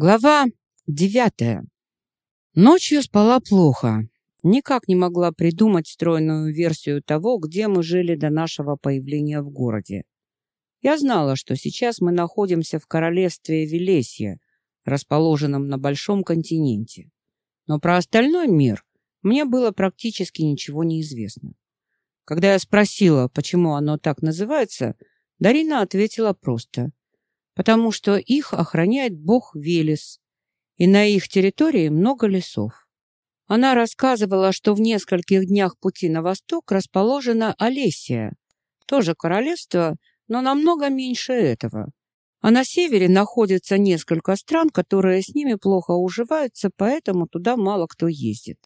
Глава девятая. Ночью спала плохо. Никак не могла придумать стройную версию того, где мы жили до нашего появления в городе. Я знала, что сейчас мы находимся в королевстве Велесье, расположенном на большом континенте. Но про остальной мир мне было практически ничего не известно. Когда я спросила, почему оно так называется, Дарина ответила просто потому что их охраняет бог Велес, и на их территории много лесов. Она рассказывала, что в нескольких днях пути на восток расположена Олесия, тоже королевство, но намного меньше этого. А на севере находится несколько стран, которые с ними плохо уживаются, поэтому туда мало кто ездит.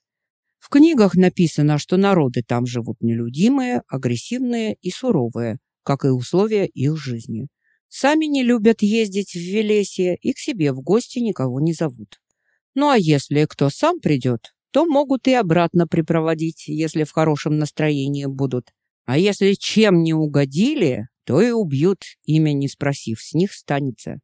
В книгах написано, что народы там живут нелюдимые, агрессивные и суровые, как и условия их жизни. Сами не любят ездить в Велесье и к себе в гости никого не зовут. Ну а если кто сам придет, то могут и обратно припроводить, если в хорошем настроении будут. А если чем не угодили, то и убьют, имя не спросив, с них станется.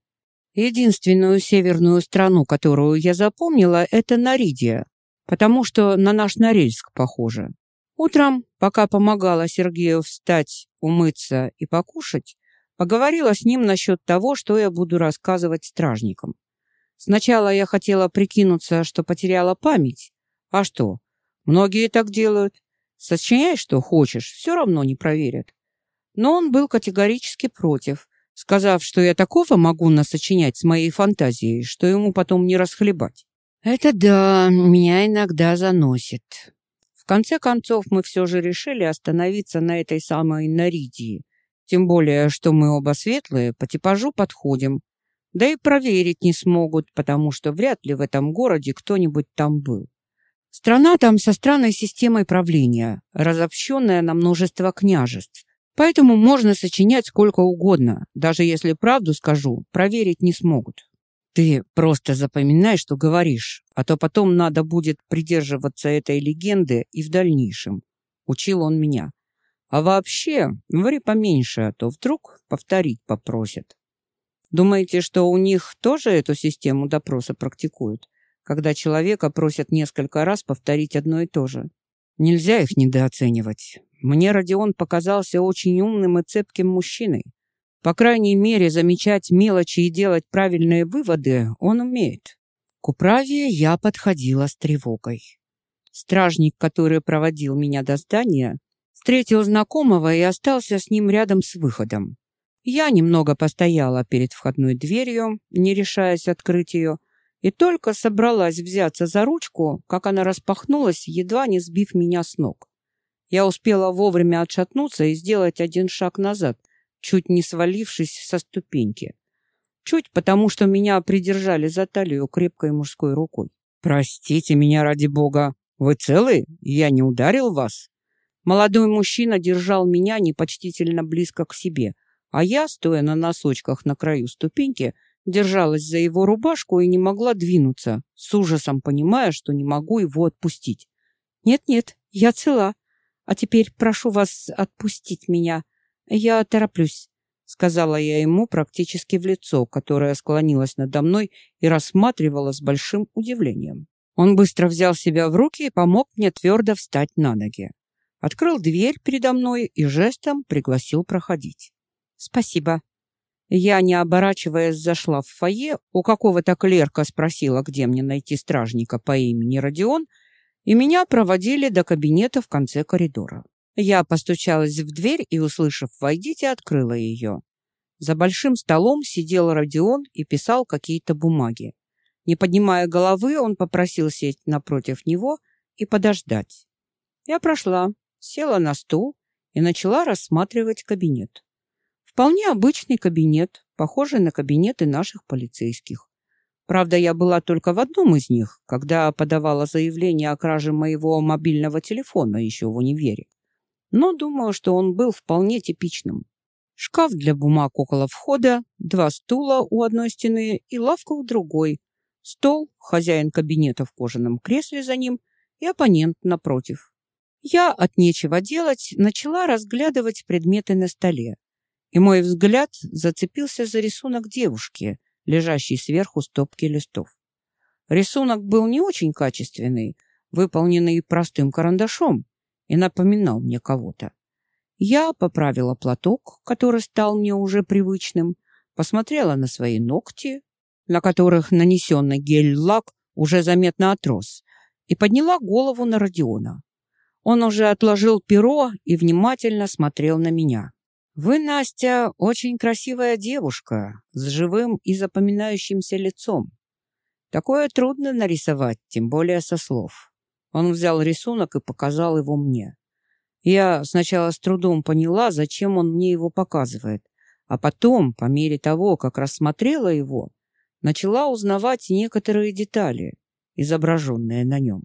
Единственную северную страну, которую я запомнила, это Наридия, потому что на наш Норильск похоже. Утром, пока помогала Сергею встать, умыться и покушать, Поговорила с ним насчет того, что я буду рассказывать стражникам. Сначала я хотела прикинуться, что потеряла память. А что? Многие так делают. Сочиняй, что хочешь, все равно не проверят. Но он был категорически против, сказав, что я такого могу насочинять с моей фантазией, что ему потом не расхлебать. Это да, меня иногда заносит. В конце концов, мы все же решили остановиться на этой самой Наридии, тем более, что мы оба светлые, по типажу подходим. Да и проверить не смогут, потому что вряд ли в этом городе кто-нибудь там был. Страна там со странной системой правления, разобщенная на множество княжеств. Поэтому можно сочинять сколько угодно, даже если правду скажу, проверить не смогут. Ты просто запоминай, что говоришь, а то потом надо будет придерживаться этой легенды и в дальнейшем. Учил он меня. А вообще, ври поменьше, а то вдруг повторить попросят. Думаете, что у них тоже эту систему допроса практикуют, когда человека просят несколько раз повторить одно и то же? Нельзя их недооценивать. Мне Родион показался очень умным и цепким мужчиной. По крайней мере, замечать мелочи и делать правильные выводы он умеет. К управе я подходила с тревогой. Стражник, который проводил меня до здания, Встретил знакомого и остался с ним рядом с выходом. Я немного постояла перед входной дверью, не решаясь открыть ее, и только собралась взяться за ручку, как она распахнулась, едва не сбив меня с ног. Я успела вовремя отшатнуться и сделать один шаг назад, чуть не свалившись со ступеньки. Чуть потому, что меня придержали за талию крепкой мужской рукой. «Простите меня ради бога. Вы целы? Я не ударил вас?» Молодой мужчина держал меня непочтительно близко к себе, а я, стоя на носочках на краю ступеньки, держалась за его рубашку и не могла двинуться, с ужасом понимая, что не могу его отпустить. «Нет-нет, я цела. А теперь прошу вас отпустить меня. Я тороплюсь», — сказала я ему практически в лицо, которое склонилось надо мной и рассматривало с большим удивлением. Он быстро взял себя в руки и помог мне твердо встать на ноги открыл дверь передо мной и жестом пригласил проходить. «Спасибо». Я, не оборачиваясь, зашла в фойе, у какого-то клерка спросила, где мне найти стражника по имени Родион, и меня проводили до кабинета в конце коридора. Я постучалась в дверь и, услышав «Войдите», открыла ее. За большим столом сидел Родион и писал какие-то бумаги. Не поднимая головы, он попросил сесть напротив него и подождать. Я прошла, села на стул и начала рассматривать кабинет. Вполне обычный кабинет, похожий на кабинеты наших полицейских. Правда, я была только в одном из них, когда подавала заявление о краже моего мобильного телефона еще в универе. Но думаю, что он был вполне типичным. Шкаф для бумаг около входа, два стула у одной стены и лавка у другой. Стол, хозяин кабинета в кожаном кресле за ним и оппонент напротив. Я от нечего делать начала разглядывать предметы на столе, и мой взгляд зацепился за рисунок девушки, лежащей сверху стопки листов. Рисунок был не очень качественный, выполненный простым карандашом, и напоминал мне кого-то. Я поправила платок, который стал мне уже привычным, посмотрела на свои ногти, на которых нанесенный гель-лак уже заметно отрос, и подняла голову на Родиона. Он уже отложил перо и внимательно смотрел на меня. «Вы, Настя, очень красивая девушка с живым и запоминающимся лицом. Такое трудно нарисовать, тем более со слов». Он взял рисунок и показал его мне. Я сначала с трудом поняла, зачем он мне его показывает, а потом, по мере того, как рассмотрела его, начала узнавать некоторые детали, изображенные на нем.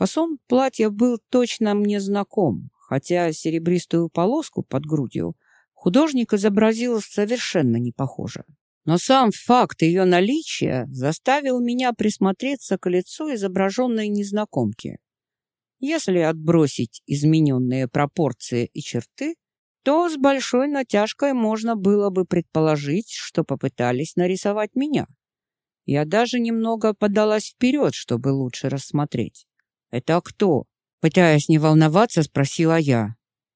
Фасон платья был точно мне знаком, хотя серебристую полоску под грудью художник изобразил совершенно не похоже. Но сам факт ее наличия заставил меня присмотреться к лицу изображенной незнакомки. Если отбросить измененные пропорции и черты, то с большой натяжкой можно было бы предположить, что попытались нарисовать меня. Я даже немного подалась вперед, чтобы лучше рассмотреть. «Это кто?» Пытаясь не волноваться, спросила я.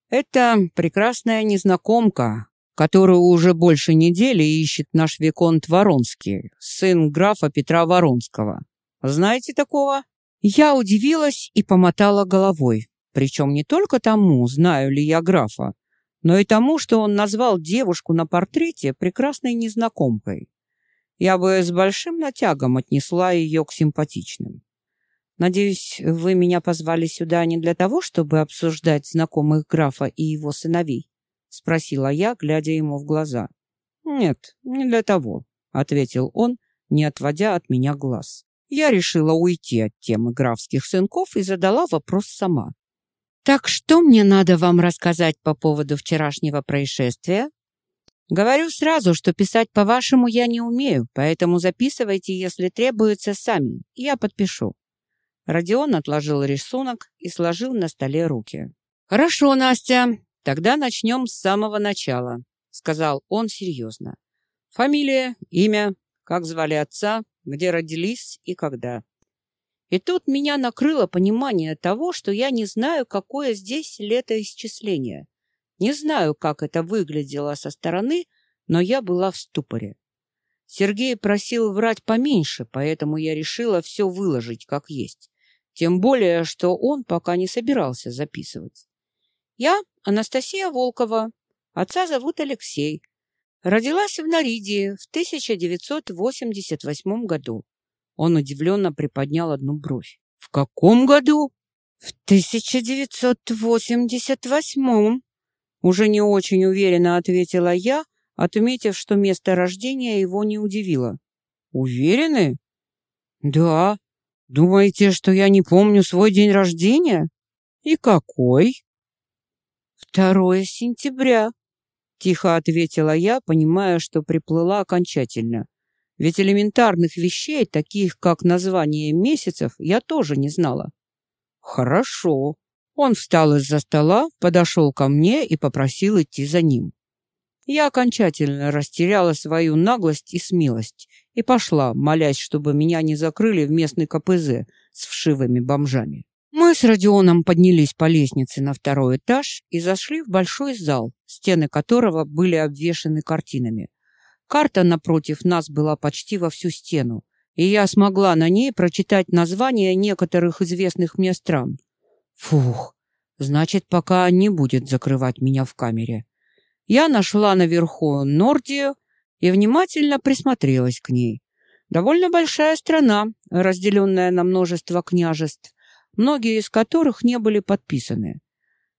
«Это прекрасная незнакомка, которую уже больше недели ищет наш Виконт Воронский, сын графа Петра Воронского. Знаете такого?» Я удивилась и помотала головой. Причем не только тому, знаю ли я графа, но и тому, что он назвал девушку на портрете прекрасной незнакомкой. Я бы с большим натягом отнесла ее к симпатичным. Надеюсь, вы меня позвали сюда не для того, чтобы обсуждать знакомых графа и его сыновей? Спросила я, глядя ему в глаза. Нет, не для того, ответил он, не отводя от меня глаз. Я решила уйти от темы графских сынков и задала вопрос сама. «Так что мне надо вам рассказать по поводу вчерашнего происшествия?» «Говорю сразу, что писать по-вашему я не умею, поэтому записывайте, если требуется, сами. Я подпишу». Родион отложил рисунок и сложил на столе руки. «Хорошо, Настя, тогда начнем с самого начала», — сказал он серьезно. «Фамилия, имя, как звали отца, где родились и когда. И тут меня накрыло понимание того, что я не знаю, какое здесь летоисчисление. Не знаю, как это выглядело со стороны, но я была в ступоре. Сергей просил врать поменьше, поэтому я решила все выложить как есть. Тем более, что он пока не собирался записывать. Я Анастасия Волкова. Отца зовут Алексей. Родилась в Наридии в 1988 году. Он удивленно приподнял одну бровь. В каком году? В 1988. Уже не очень уверенно ответила я, отметив, что место рождения его не удивило. Уверены? Да. Думаете, что я не помню свой день рождения? И какой? Второе сентября. Тихо ответила я, понимая, что приплыла окончательно. Ведь элементарных вещей, таких как название месяцев, я тоже не знала. Хорошо. Он встал из-за стола, подошел ко мне и попросил идти за ним. Я окончательно растеряла свою наглость и смелость и пошла, молясь, чтобы меня не закрыли в местный КПЗ с вшивыми бомжами. Мы с Родионом поднялись по лестнице на второй этаж и зашли в большой зал, стены которого были обвешаны картинами. Карта напротив нас была почти во всю стену, и я смогла на ней прочитать названия некоторых известных мне стран. Фух, значит, пока не будет закрывать меня в камере. Я нашла наверху Нордию и внимательно присмотрелась к ней. Довольно большая страна, разделенная на множество княжеств многие из которых не были подписаны.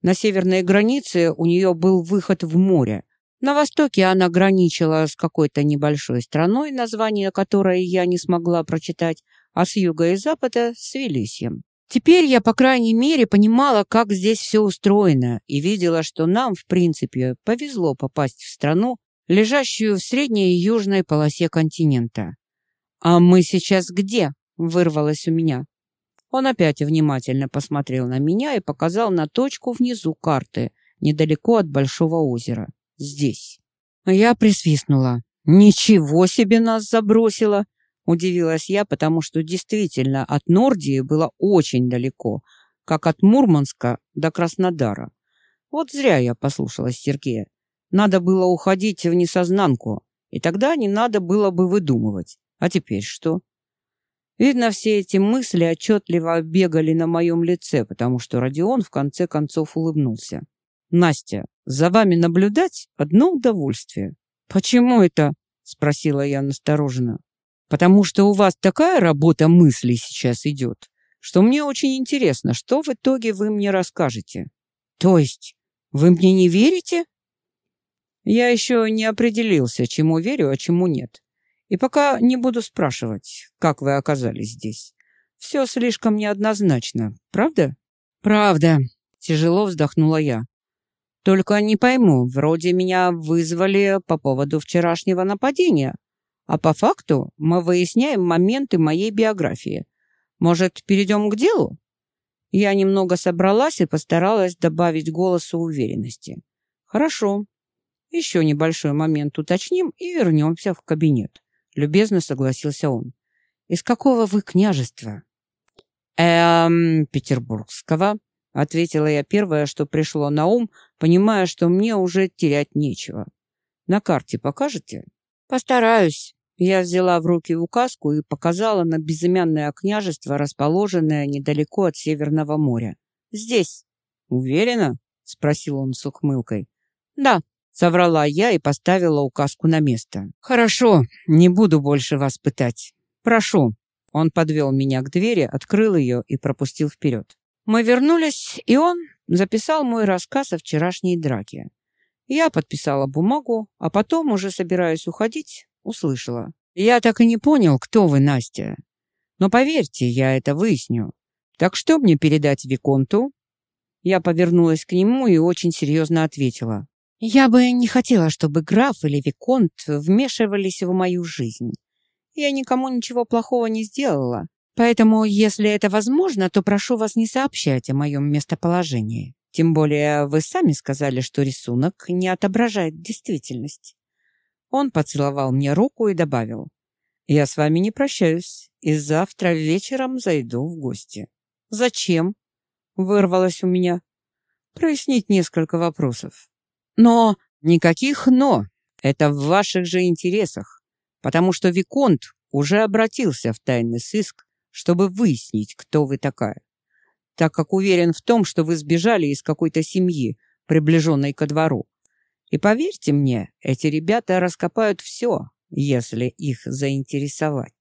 На северной границе у нее был выход в море. На востоке она граничила с какой-то небольшой страной, название которой я не смогла прочитать, а с юга и запада — с Велисьем. Теперь я, по крайней мере, понимала, как здесь все устроено, и видела, что нам, в принципе, повезло попасть в страну, лежащую в средней и южной полосе континента. «А мы сейчас где?» — вырвалось у меня. Он опять внимательно посмотрел на меня и показал на точку внизу карты, недалеко от большого озера. Здесь. Я присвистнула. Ничего себе нас забросило! Удивилась я, потому что действительно от Нордии было очень далеко, как от Мурманска до Краснодара. Вот зря я послушалась Сергея. Надо было уходить в несознанку, и тогда не надо было бы выдумывать. А теперь что? Видно, все эти мысли отчетливо бегали на моем лице, потому что Родион в конце концов улыбнулся. «Настя, за вами наблюдать — одно удовольствие». «Почему это?» — спросила я настороженно. «Потому что у вас такая работа мыслей сейчас идет, что мне очень интересно, что в итоге вы мне расскажете». «То есть вы мне не верите?» «Я еще не определился, чему верю, а чему нет. И пока не буду спрашивать, как вы оказались здесь. Все слишком неоднозначно, правда? Правда, тяжело вздохнула я. Только не пойму, вроде меня вызвали по поводу вчерашнего нападения, а по факту мы выясняем моменты моей биографии. Может, перейдем к делу? Я немного собралась и постаралась добавить голосу уверенности. Хорошо. Еще небольшой момент уточним и вернемся в кабинет. Любезно согласился он. «Из какого вы княжества?» «Эм, петербургского», — ответила я первое, что пришло на ум, понимая, что мне уже терять нечего. «На карте покажете?» «Постараюсь». Я взяла в руки указку и показала на безымянное княжество, расположенное недалеко от Северного моря. «Здесь». «Уверена?» — спросил он с ухмылкой. «Да», Соврала я и поставила указку на место. «Хорошо, не буду больше вас пытать. Прошу». Он подвел меня к двери, открыл ее и пропустил вперед. Мы вернулись, и он записал мой рассказ о вчерашней драке. Я подписала бумагу, а потом, уже собираясь уходить, услышала. «Я так и не понял, кто вы, Настя. Но поверьте, я это выясню. Так что мне передать Виконту?» Я повернулась к нему и очень серьезно ответила. Я бы не хотела, чтобы граф или виконт вмешивались в мою жизнь. Я никому ничего плохого не сделала, поэтому, если это возможно, то прошу вас не сообщать о моем местоположении. Тем более вы сами сказали, что рисунок не отображает действительность. Он поцеловал мне руку и добавил. «Я с вами не прощаюсь, и завтра вечером зайду в гости». «Зачем?» — вырвалось у меня. «Прояснить несколько вопросов. Но никаких «но». Это в ваших же интересах, потому что Виконт уже обратился в тайный сыск, чтобы выяснить, кто вы такая, так как уверен в том, что вы сбежали из какой-то семьи, приближенной ко двору. И поверьте мне, эти ребята раскопают все, если их заинтересовать.